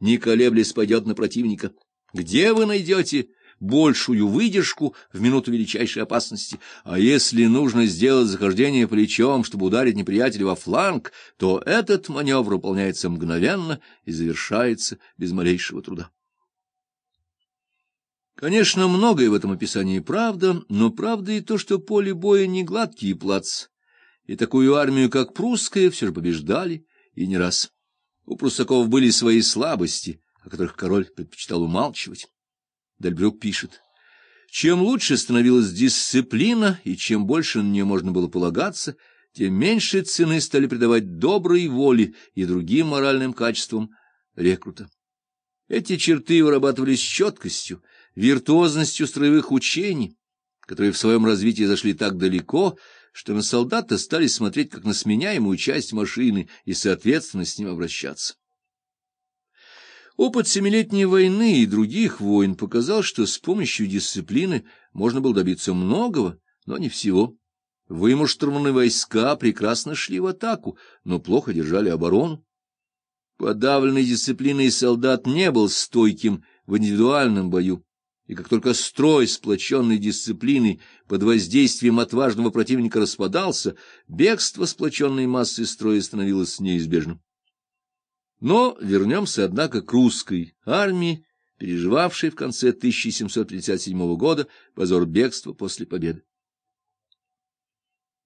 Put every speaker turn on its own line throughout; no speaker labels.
не колеблясь, пойдет на противника. Где вы найдете большую выдержку в минуту величайшей опасности? А если нужно сделать захождение плечом, чтобы ударить неприятеля во фланг, то этот маневр выполняется мгновенно и завершается без малейшего труда. Конечно, многое в этом описании правда, но правда и то, что поле боя не гладкий плац, и такую армию, как прусская, все же побеждали, и не раз. У прусаков были свои слабости, о которых король предпочитал умалчивать. Дальбрюк пишет, чем лучше становилась дисциплина, и чем больше на нее можно было полагаться, тем меньше цены стали придавать доброй воле и другим моральным качествам рекрута. Эти черты вырабатывались четкостью, виртуозностью строевых учений, которые в своем развитии зашли так далеко, что на солдата стали смотреть как на сменяемую часть машины и, соответственно, с ним обращаться. Опыт Семилетней войны и других войн показал, что с помощью дисциплины можно было добиться многого, но не всего. Вымуштурманные войска прекрасно шли в атаку, но плохо держали оборону. Подавленный дисциплиной солдат не был стойким в индивидуальном бою, и как только строй, сплоченный дисциплиной, под воздействием отважного противника распадался, бегство сплоченной массы строя становилось неизбежным. Но вернемся, однако, к русской армии, переживавшей в конце 1757 года позор бегства после победы.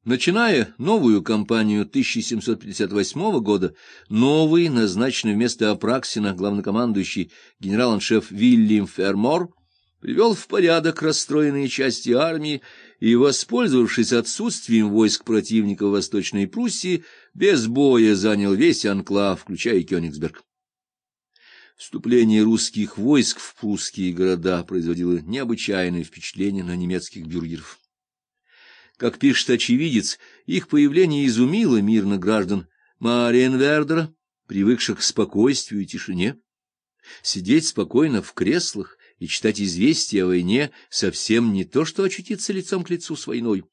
Начиная новую кампанию 1758 года, новый, назначенный вместо Апраксина главнокомандующий генерал-аншеф Вильям Фермор, привел в порядок расстроенные части армии и, воспользовавшись отсутствием войск противника в Восточной Пруссии, без боя занял весь анклав, включая Кёнигсберг. Вступление русских войск в прусские города производило необычайное впечатление на немецких бюргеров. Как пишет очевидец, их появление изумило мирно граждан Мариенвердера, привыкших к спокойствию и тишине. Сидеть спокойно в креслах и читать известия о войне совсем не то, что очутиться лицом к лицу с войной.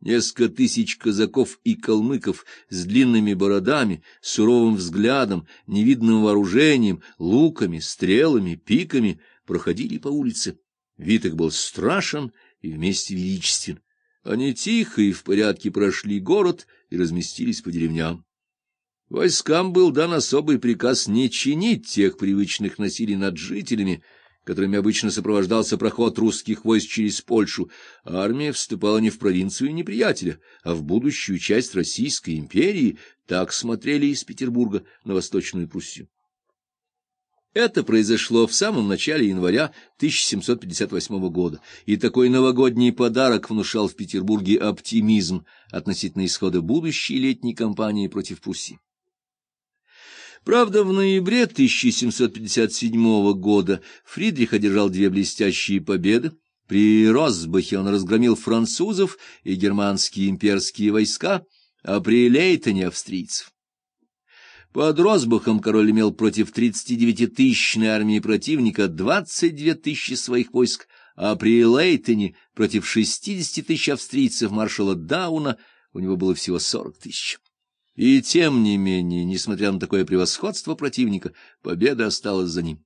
Несколько тысяч казаков и калмыков с длинными бородами, суровым взглядом, невидным вооружением, луками, стрелами, пиками проходили по улице. Вид их был страшен и вместе величествен. Они тихо и в порядке прошли город и разместились по деревням. Войскам был дан особый приказ не чинить тех привычных насилий над жителями, которыми обычно сопровождался проход русских войск через Польшу, армия вступала не в провинцию неприятеля, а в будущую часть Российской империи, так смотрели из Петербурга на Восточную Пруссию. Это произошло в самом начале января 1758 года, и такой новогодний подарок внушал в Петербурге оптимизм относительно исхода будущей летней кампании против Пруссии. Правда, в ноябре 1757 года Фридрих одержал две блестящие победы. При Росбахе он разгромил французов и германские имперские войска, а при Лейтоне — австрийцев. Под Росбахом король имел против 39-тысячной армии противника 22 тысячи своих войск, а при Лейтоне против 60 тысяч австрийцев маршала Дауна у него было всего 40 тысяч. И тем не менее, несмотря на такое превосходство противника, победа осталась за ним.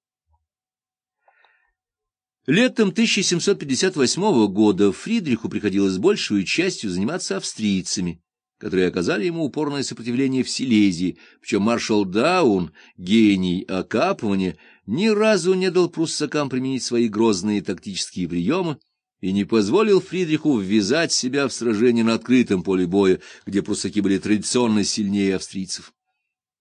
Летом 1758 года Фридриху приходилось большую частью заниматься австрийцами, которые оказали ему упорное сопротивление в Силезии, причем маршал Даун, гений окапывания, ни разу не дал пруссакам применить свои грозные тактические приемы, и не позволил Фридриху ввязать себя в сражение на открытом поле боя, где прусаки были традиционно сильнее австрийцев.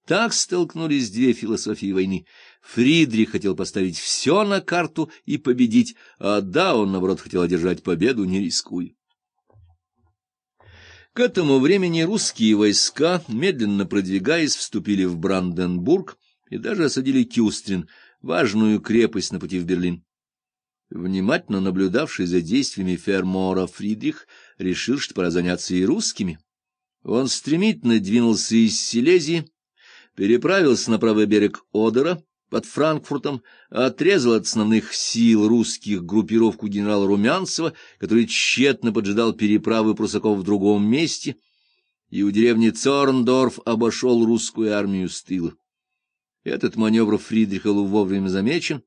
Так столкнулись две философии войны. Фридрих хотел поставить все на карту и победить, а да, он, наоборот, хотел одержать победу, не рискуя. К этому времени русские войска, медленно продвигаясь, вступили в Бранденбург и даже осадили Кюстрин, важную крепость на пути в Берлин. Внимательно наблюдавший за действиями Фермора Фридрих решил, что пора заняться и русскими. Он стремительно двинулся из Силезии, переправился на правый берег Одера под Франкфуртом, отрезал от основных сил русских группировку генерала Румянцева, который тщетно поджидал переправы прусаков в другом месте, и у деревни Цорндорф обошел русскую армию с тыла. Этот маневр Фридриха был вовремя замечен,